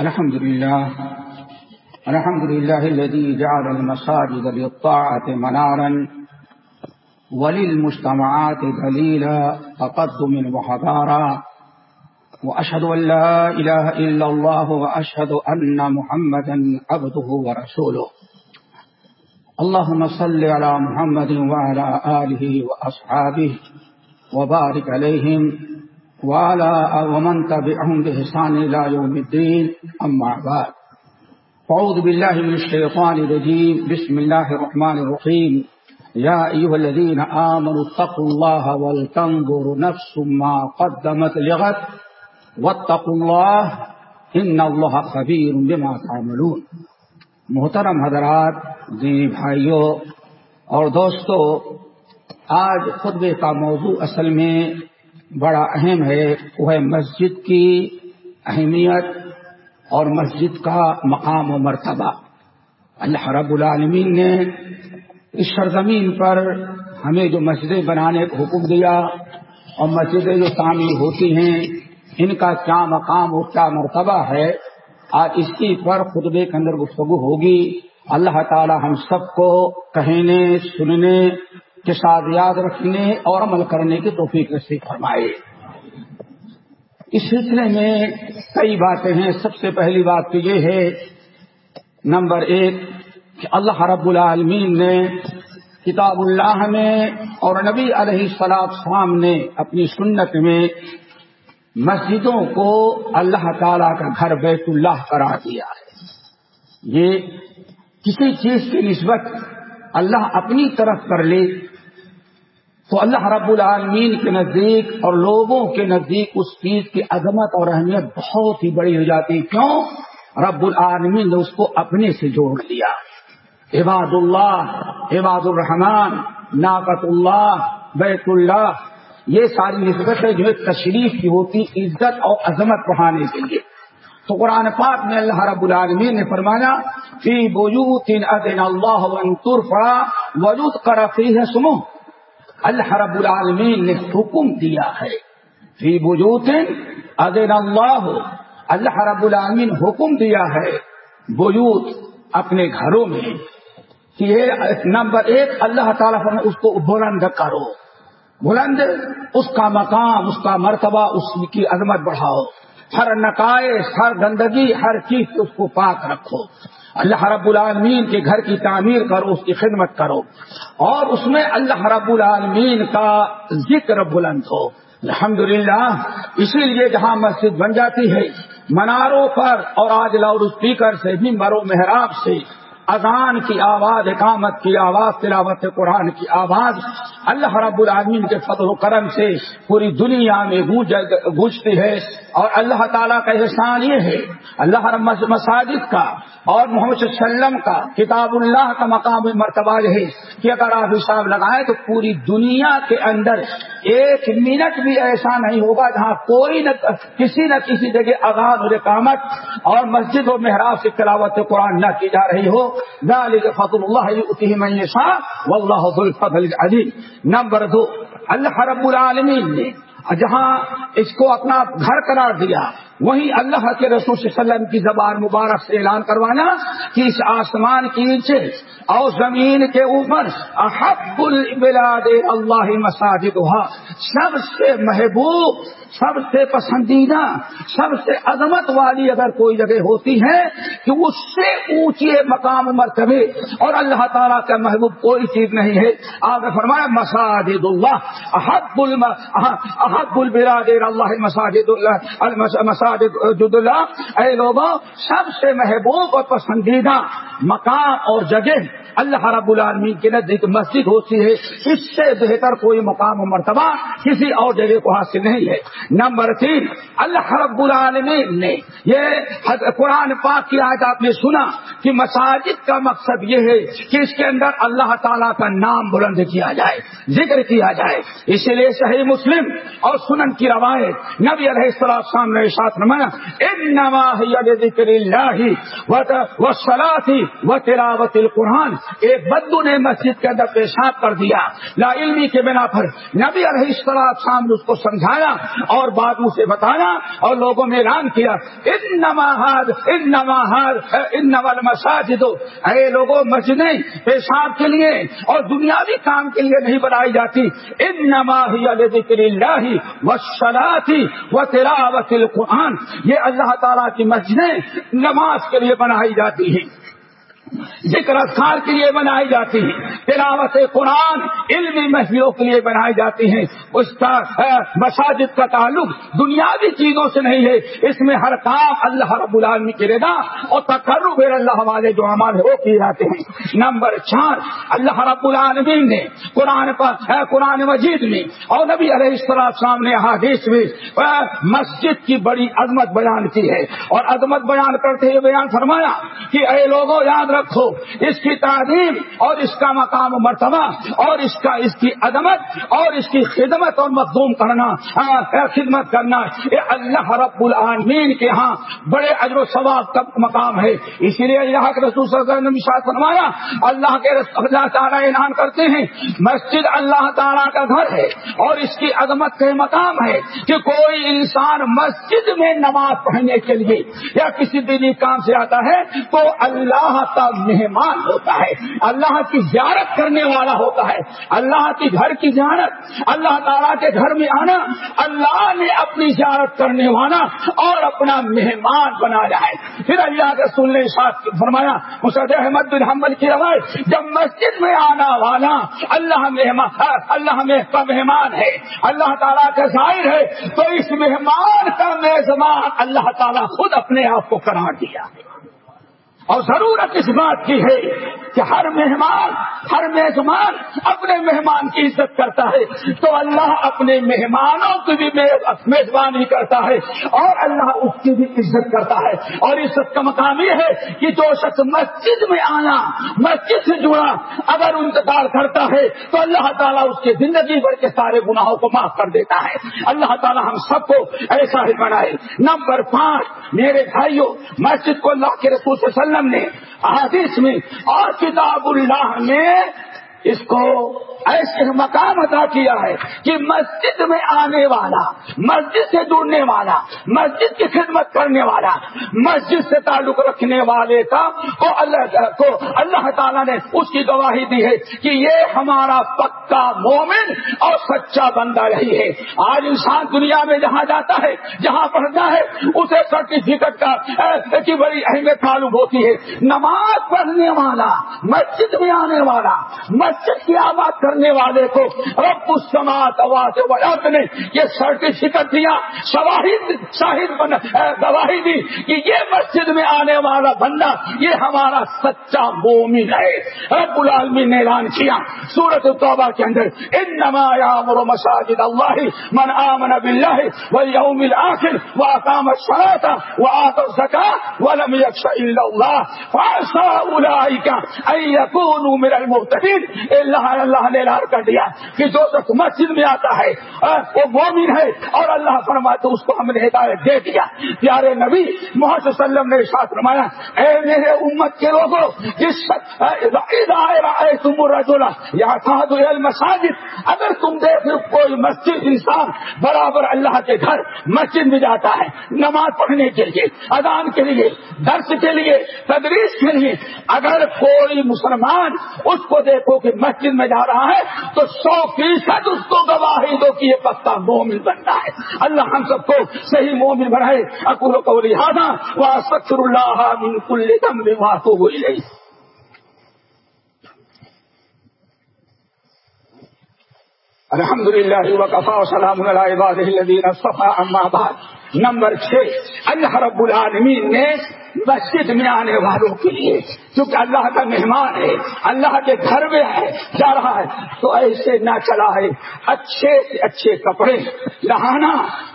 الحمد لله الحمد لله الذي جعل المساجد للطاعة منارا وللمجتمعات دليلا تقدم وحضارا. وأشهد أن لا إله إلا الله، وأشهد أن محمدا عبده ورسوله. اللهم صل على محمد وعلى آله وأصحابه وبارك عليهم. وعلى ومن تبعهم بإحسان إلى يوم الدين، أما بعد. فعوذ بالله من الشيطان الرجيم. بسم الله الرحمن الرحيم. يا أيها الذين آمنوا اتقوا الله ولتنظر نفس ما قدمت لغد. واتقوا الله، إن الله خبير بما تعملون. محترم حضرات، دینی بھائیوں اور دوستو، آج خطبے کا موضوع اصل میں بڑا اہم ہے، وہ ہے مسجد کی اہمیت اور مسجد کا مقام و مرتبہ۔ اللہ رب العالمین نے اس سرزمین پر ہمیں جو مسجدیں بنانے کا حکم دیا اور مسجدیں جو تعمیر ہوتی ہیں، ان کا کیا مقام اور کیا مرتبہ ہے، آج اس کی پر خطبے کے اندر گفتگو ہوگی۔ اللہ تعالی ہم سب کو کہنے، سننے کے ساتھ یاد رکھنے اور عمل کرنے کی توفیق سے فرمائے۔ اس سلسلے میں کئی باتیں ہیں۔ سب سے پہلی بات تو یہ ہے، نمبر ایک، کہ اللہ رب العالمین نے کتاب اللہ میں اور نبی علیہ السلام شام نے اپنی سنت میں مسجدوں کو اللہ تعالی کا گھر بیت اللہ کرا دیا ہے۔ یہ کسی چیز کی نسبت اللہ اپنی طرف کر لے تو اللہ رب العالمین کے نزدیک اور لوگوں کے نزدیک اس چیز کی عظمت اور اہمیت بہت ہی بڑی ہو جاتی۔ کیوں؟ رب العالمین نے اس کو اپنے سے جوڑ دیا۔ عباد اللہ، عباد الرحمان ناقت اللہ، بیت اللہ، یہ ساری نسبتیں جو تشریف کی ہوتی عزت اور عظمت بڑھانے کے لیے۔ تو قرآن پاک میں اللہ رب العالمین نے فرمایا، فی بوجود اللہ وجود کرفی ہے سنو اللہ رب العالمین نے حکم دیا ہے۔ فی بجوت ادین اللہ۔ اللہ رب العالمین حکم دیا ہے بجوت اپنے گھروں میں یہ نمبر ایک، اللہ تعالیٰ نے اس کو بلند کرو۔ بلند، اس کا مقام، اس کا مرتبہ، اس کی عظمت بڑھاؤ۔ ہر نقائص، ہر گندگی، ہر چیز اس کو پاک رکھو۔ اللہ رب العالمین کے گھر کی تعمیر کرو، اس کی خدمت کرو۔ اور اس میں اللہ رب العالمین کا ذکر بلند ہو۔ الحمد اسی لیے جہاں مسجد بن جاتی ہے، مناروں پر اور آج لاؤڈ اسپیکر سے بھی مرو محراب سے اذان کی آواز، اقامت کی آواز، تلاوت قرآن کی آواز۔ اللہ رب العالمین کے فضل و کرم سے پوری دنیا میں گونجتی ہے۔ اور اللہ تعالیٰ کا احسان یہ ہے، اللہ رب مساجد کا اور محمد صلی اللہ علیہ وسلم کا، کتاب اللہ کا مقام مرتبہ ہے کہ اگر آپ حساب لگائیں تو پوری دنیا کے اندر ایک منٹ بھی ایسا نہیں ہوگا جہاں کوئی نہ کسی نہ کسی جگہ اذان اور اقامت اور مسجد و محراب سے تلاوت قرآن نہ کی جا رہی ہو۔ فضل اللہ الفضل علی نمبر دو اللہ رب العالمین نے جہاں اس کو اپنا گھر قرار دیا وہیں اللہ کے رسول صلی اللہ علیہ وسلم کی زبان مبارک سے اعلان کروانا کہ اس آسمان کی نیچے اور زمین کے اوپر احب البلاد اللہ مساجد سب سے محبوب، سب سے پسندیدہ، سب سے عظمت والی اگر کوئی جگہ ہوتی ہے کہ اس سے اونچے مقام مرتبے اور اللہ تعالیٰ کا محبوب کوئی چیز نہیں ہے۔ آگے فرمایا مساجد اللہ احب احب البلاد اللہ مساجد اللہ مساجد اللہ اے لوگوں سب سے محبوب اور پسندیدہ مقام اور جگہ اللہ رب العالمین کے نزدیک مسجد ہوتی ہے، اس سے بہتر کوئی مقام و مرتبہ کسی اور جگہ کو حاصل نہیں ہے۔ نمبر تین، اللہ رب العالمین نے یہ قرآن پاک کی آج آپ نے سنا کہ مساجد کا مقصد یہ ہے کہ اس کے اندر اللہ تعالیٰ کا نام بلند کیا جائے، ذکر کیا جائے۔ اسی لیے صحیح مسلم اور سنن کی روایت نبی علیہ السلام نے ساتھ فرمایا ان ذکر اللہ و و تلاوت القرآن۔ ایک بدو نے مسجد کے اندر پیشاب کر دیا۔ لا علمی کے بنا پر نبی علیہ السلام شام نے اس کو سمجھایا اور بعد اسے بتایا اور لوگوں میں اعلان کیا ان نماحد ان نماحد ان نول مساجد اے لوگوں مسجدیں پیشاب کے لیے اور دنیاوی کام کے لیے نہیں بنائی جاتی۔ ان نما ذکر اللہ و سلاثی و تلاوت القرآن۔ یہ اللہ تعالیٰ کی مسجدیں نماز کے لیے بنائی جاتی ہیں۔ ذکر اذکار کے لیے بنائی جاتی ہیں۔ تلاوت قرآن علمی محفلوں کے لیے بنائی جاتی ہیں۔ اس کا مساجد کا تعلق دنیاوی چیزوں سے نہیں ہے۔ اس میں ہر کام اللہ رب العالمی کی رضا اور تقرب اللہ والے جو ہمارے وہ کیے جاتے ہیں۔ نمبر چار، اللہ رب العالمین نے قرآن پر قرآن مجید میں اور نبی علیہ السلام نے حادث میں مسجد کی بڑی عظمت بیان کی ہے۔ اور عظمت بیان کرتے ہوئے بیان فرمایا کہ اے لوگوں، یاد رکھ رکھو اس کی تعلیم اور اس کا مقام و مرتبہ اور اس کا اس کی عدمت اور اس کی خدمت اور مخدوم کرنا خدمت کرنا۔ یہ اللہ رب العالمین کے ہاں بڑے اجر و ثواب کا مقام ہے۔ اسی لیے اللہ کے رسول صلی اللہ علیہ وسلم فرمایا، اللہ کے اللہ تعالیٰ اعلان کرتے ہیں، مسجد اللہ تعالیٰ کا گھر ہے اور اس کی عظمت کا مقام ہے کہ کوئی انسان مسجد میں نماز پڑھنے کے لیے یا کسی دینی کام سے آتا ہے تو اللہ کا مہمان ہوتا ہے۔ اللہ کی زیارت کرنے والا ہوتا ہے۔ اللہ کی گھر کی زیارت، اللہ تعالیٰ کے گھر میں آنا، اللہ نے اپنی زیارت کرنے والا اور اپنا مہمان بنایا ہے۔ پھر اللہ کے سننے ساتھ فرمایا مسد احمد بن کی روایت، جب مسجد میں آنا والا اللہ مہمان، اللہ میں کا مہمان ہے، اللہ تعالیٰ کا ظاہر ہے، تو اس مہمان کا میزبان اللہ تعالیٰ خود اپنے آپ کو قرار دیا۔ ہے اور ضرورت اس بات کی ہے کہ ہر مہمان، ہر میزبان اپنے مہمان کی عزت کرتا ہے۔ تو اللہ اپنے مہمانوں کی بھی میزبانی کرتا ہے اور اللہ اس کی بھی عزت کرتا ہے۔ اور عزت کا مقام یہ ہے کہ جو شخص مسجد میں آنا، مسجد سے جڑا اگر انتقال کرتا ہے، تو اللہ تعالیٰ اس کے زندگی بھر کے سارے گناہوں کو معاف کر دیتا ہے۔ اللہ تعالیٰ ہم سب کو ایسا ہی بنائے۔ نمبر پانچ، میرے بھائیوں، مسجد کو اللہ کے رسول صلی اللہ علیہ وسلم نے حدیث میں اور کتاب اللہ نے اس کو ایسے مقام ادا کیا ہے کہ مسجد میں آنے والا، مسجد سے جڑنے والا، مسجد کی خدمت کرنے والا، مسجد سے تعلق رکھنے والے کا کو اللہ کو اللہ تعالیٰ نے اس کی گواہی دی ہے کہ یہ ہمارا پک پکا مومن اور سچا بندہ رہی ہے۔ آج انسان دنیا میں جہاں جاتا ہے، جہاں پڑھتا ہے، اسے سرٹیفکیٹ کا کی بڑی اہمیت معلوم ہوتی ہے۔ نماز پڑھنے والا، مسجد میں آنے والا، مسجد کی آباد کرنے والے کو رب السماعت آواز ویات نے یہ سرٹیفکیٹ دیا۔ شواہد، شاہد بن گواہی دی کہ یہ مسجد میں آنے والا بندہ، یہ ہمارا سچا مومن ہے۔ رب العالمین نے اعلان کیا۔ سورت التوبہ کے اندر ان نمایا مر مساجد اللہ من آمن باللہ والیوم الاخر واقام الصلاة وآت الزکاة ولم یکش الا اللہ فعسا اولئک ان یکونوا من المهتدین اللہ اللہ نے اعلان کر دیا کہ جو شخص مسجد میں آتا ہے وہ مومن ہے. اور اللہ فرماتا اس کو ہم نے ہدایت دے دیا. پیارے نبی محمد صلی اللہ علیہ وسلم نے ساتھ فرمایا، اے میرے امت کے لوگوں جس تم رجولا یا مساجد، اگر تم دیکھ کوئی مسجد انسان برابر اللہ کے گھر مسجد میں جاتا ہے، نماز پڑھنے کے لیے، اذان کے لیے، درس کے لیے، تدریس کے لیے، اگر کوئی مسلمان اس کو دیکھو کہ مسجد میں جا رہا ہے، تو سو فیصد اس کو گواہی دو کہ یہ پکا مومن بنتا ہے۔ اللہ ہم سب کو صحیح مومن بنائے۔ اکور کو لہٰذا وہ سکر اللہ من الحمد للہ وقفا سلام اللہ صفا اما بعد. نمبر چھ، اللہ رب العالمین نے مسجد میں آنے والوں کے لیے، کیونکہ اللہ کا مہمان ہے، اللہ کے گھر میں ہے، جا رہا ہے، تو ایسے نہ چلا ہے اچھے سے اچھے کپڑے نہانا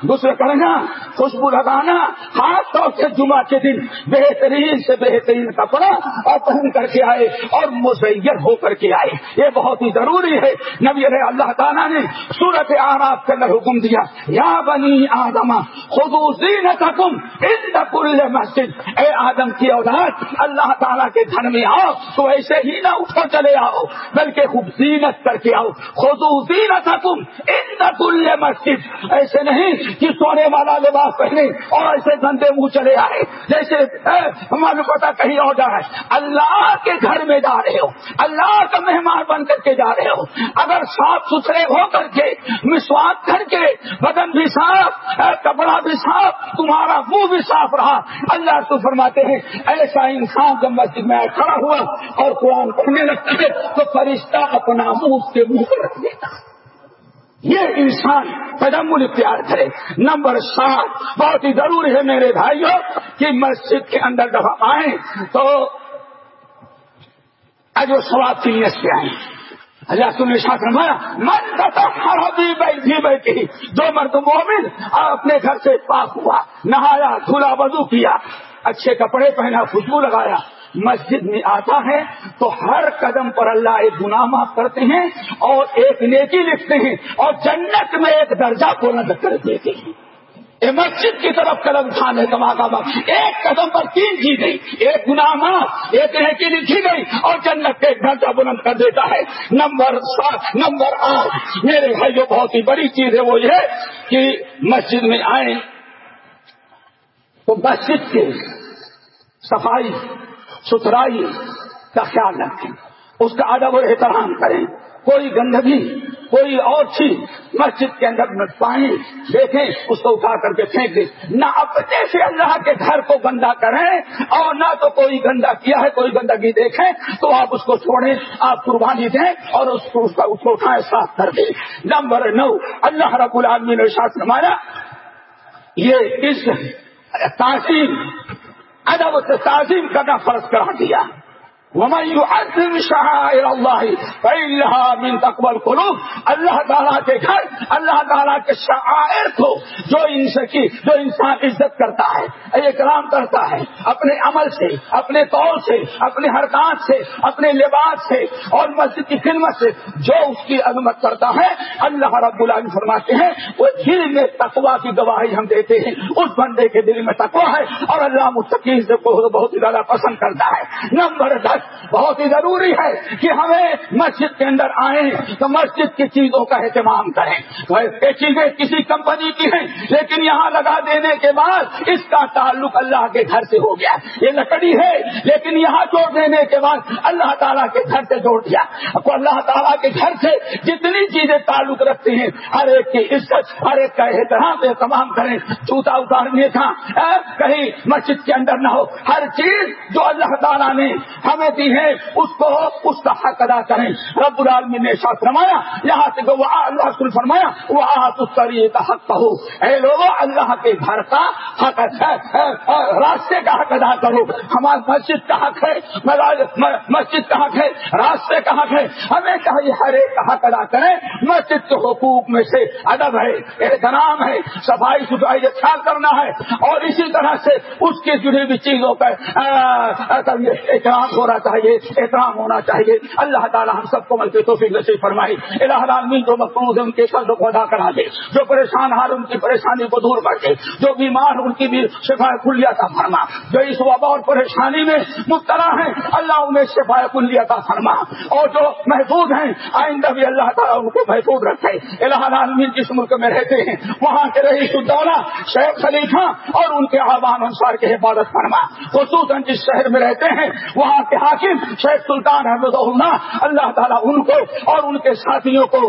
غسل کرنا خوشبو لگانا خاص طور سے جمعہ کے دن بہترین سے بہترین کپڑا اور پہن کر کے آئے اور مزین ہو کر کے آئے۔ یہ بہت ہی ضروری ہے۔ نبی علیہ اللہ تعالیٰ نے سورت آراب کے اندر حکم دیا، یا بنی آدما خود مسجد. اے آدم کی اولاد، اللہ تعالیٰ کے گھر میں آؤ تو ایسے ہی نہ اٹھو، چلے آؤ، بلکہ خوب زینت کر کے آؤ. خود زینت تم کل مسجد. ایسے نہیں کہ سونے والا لباس پہنے اور ایسے گندے منہ چلے آئے، جیسے معلوم پتا کہیں اور جا رہا ہے. اللہ کے گھر میں جا رہے ہو، اللہ کا مہمان بن کر کے جا رہے ہو. اگر صاف ستھرے ہو کر کے، مسواک کر کے، بدن بھی صاف کپڑا بھی صاف، تمہارا منہ بھی صاف رہا۔ اللہ تو فرماتے ہیں، ایسا انسان جب مسجد میں کھڑا ہوا اور قرآن پڑھنے لگتا ہے تو فرشتہ اپنا منہ اس کے منہ کو رکھ دیتا۔ یہ انسان تجمل اختیار کرے۔ نمبر سات، بہت ہی ضروری ہے میرے بھائیوں کہ مسجد کے اندر جب ہم آئیں تو اجو سواب کی نیت سے آئیں۔ اللہ تم نے ساتھ رمایا من بھی بیٹھی دو مرد مومن اپنے گھر سے پاک ہوا، نہایا دھلا وضو کیا، اچھے کپڑے پہنا، خوشبو لگایا، مسجد میں آتا ہے تو ہر قدم پر اللہ ایک گناہ معاف کرتے ہیں اور ایک نیکی لکھتے ہیں اور جنت میں ایک درجہ کو نظر کر دیتے ہیں۔ مسجد کی طرف قدم اٹھانے کا موقع ایک قدم پر تین کی گئی۔ ایک گناہ ایک نیکی لکھی گئی۔ اور جنت ایک درجہ بلند کر دیتا ہے۔ نمبر سات، نمبر آٹھ۔ میرے بھائی، جو بہت ہی بڑی چیز ہے وہ یہ کہ مسجد میں آئے تو مسجد کی صفائی، ستھرائی کا خیال رکھیں۔ اس کا ادب اور احترام کریں۔ کوئی گندگی کوئی اور چیز مسجد کے اندر پانی دیکھیں، اس کو اٹھا کر کے پھینک دیں۔ نہ اپنے سے اللہ کے گھر کو گندا کریں اور نہ تو کوئی گندا کیا ہے، کوئی گندگی دیکھیں، تو آپ اس کو چھوڑیں، آپ قربانی دیں اور اس کو اس کو اٹھائیں صاف کر دیں۔ نمبر نو، اللہ رب العالمین نے شاست نمایا یہ اس تعظیم، ادب سے تعظیم کرنا فرض کرا دیا۔ شعائر اللہ من تقبل قلوب اللہ تعالیٰ کے گھر، اللہ تعالیٰ کے شعائر کو جو ان کی، جو انسان عزت کرتا ہے، احترام کرتا ہے، اپنے عمل سے، اپنے طور سے، اپنے حرکات سے، اپنے لباس سے اور مسجد کی خدمت سے جو اس کی عظمت کرتا ہے، اللہ رب العالمین فرماتے ہیں، وہ دل میں تقوا کی گواہی ہم دیتے ہیں۔ اس بندے کے دل میں تقوا ہے اور اللہ مستقین سے بہت ہی زیادہ پسند کرتا ہے۔ نمبر دس بہت ہی ضروری ہے کہ ہمیں مسجد کے اندر آئیں تو مسجد کی چیزوں کا اہتمام کریں۔ یہ چیزیں کسی کمپنی کی ہیں، لیکن یہاں لگا دینے کے بعد اس کا تعلق اللہ کے گھر سے ہو گیا۔ یہ لکڑی ہے، لیکن یہاں جوڑ دینے کے بعد اللہ تعالیٰ کے گھر سے جوڑ دیا۔ اللہ تعالیٰ کے گھر سے جتنی چیزیں تعلق رکھتے ہیں، ہر ایک کی عزت، ہر ایک کا احترام اہتمام کریں۔ جوتا اتارنے کا کہیں مسجد کے اندر نہ ہو۔ ہر چیز جو اللہ تعالیٰ نے ہمیں دی ہے اس کو اس کا حق ادا کریں رب العالمین نے ساتھ فرمایا یہاں سے وہ اللہ فرمایا وہ آت کا حق کہو اے لوگوں اللہ کے گھر کا حق ہے راستے کا حق ادا کرو ہمارا مسجد کا حق ہے مسجد کا حق ہے راستے کا حق ہے ہمیں چاہیے ہر ایک کا حق ادا کریں مسجد کے حقوق میں سے ادب ہے احترام ہے صفائی ستھرائی خیال کرنا ہے اور اسی طرح سے اس کی جڑی ہوئی چیزوں کا احترام ہو رہا چاہیے، احترام ہونا چاہیے۔ اللہ تعالیٰ ہم سب کو مل کے توفیق نصیب فرمائی الہ العالمین جو مقروض ان کے قرض کو ادا کرا دے جو پریشان حال ان کی پریشانی کو دور کر دے جو بیمار ان کی بھی شفا کلیا کا فرما۔ جو اس وبا اور پریشانی میں مبتلا ہیں، اللہ انہیں شفا کلیا کا فرما۔ اور جو محفوظ ہیں، آئندہ بھی اللہ تعالیٰ ان کو محفوظ رکھے۔ الہ العالمین جس ملک میں رہتے ہیں، وہاں کے رئیس الدولہ، شیخ خلیفہ اور ان کے آبان انسار کی حفاظت فرما۔ خصوصاً جس شہر میں رہتے ہیں، وہاں کے حاکم، شیخ سلطان احمد اللہ اللہ تعالیٰ ان کو اور ان کے ساتھیوں کو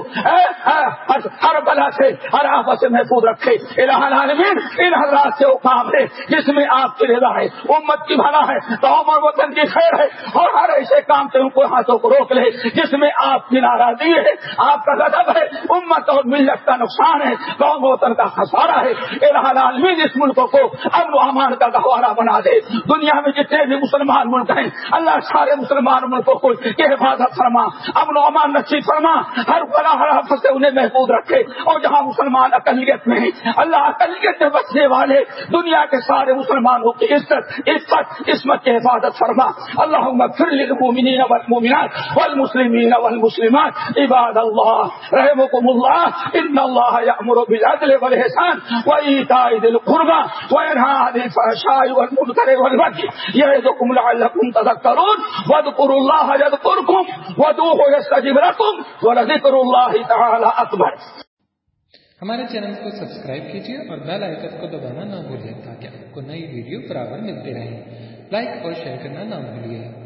ہر بلا سے، ہر آفت سے محفوظ رکھے۔ العالمین، ان حضرات سے وہ کام ہے، جس میں آپ کی رضا ہے، امت کی بھلا ہے تو عمر وطن کی خیر ہے، اور ہر ایسے کام سے ان کو ہاتھوں کو روک لے، جس میں آپ کی ناراضگی ہے، آپ کا غضب ہے، امت اور ملت کا نقصان ہے، قوم وطن کا خسارا ہے۔ العالمین، اس ملک کو امن و امان کا گہوارہ بنا دے۔ دنیا میں جتنے بھی مسلمان ملک ہیں، اللہ سارے مسلمان ملکوں کو یہ حفاظت فرما، امن و امان نصیب فرما، ہر بڑا ہر حفظ سے انہیں محفوظ رکھے۔ اور جہاں مسلمان اقلیت میں ہیں، اللہ اقلیت میں بچنے والے، دنیا کے سارے مسلمانوں کی عزت عزت عصمت کی حفاظت فرما۔ اللہ پھر للمؤمنین والمؤمنات والمسلمین والمسلمات۔ عباد اللہ رحمكم اللہ، ان اللہ یامر بالعدل والاحسان وایتاء ذی القربى وینهى عن الفحشاء والمنکر والبغي یعظکم لعلکم تذکرون واذکروا اللہ یذکرکم ودوه یستجب لكم ولذکر اللہ تعالی اکبر ہمارے چینل کو سبسکرائب کیجیے اور بیل آئکن کو دبانا نہ بھولیں تاکہ آپ کو نئی ویڈیو برابر ملتے رہیں لائک اور شیئر کرنا نہ بھولیے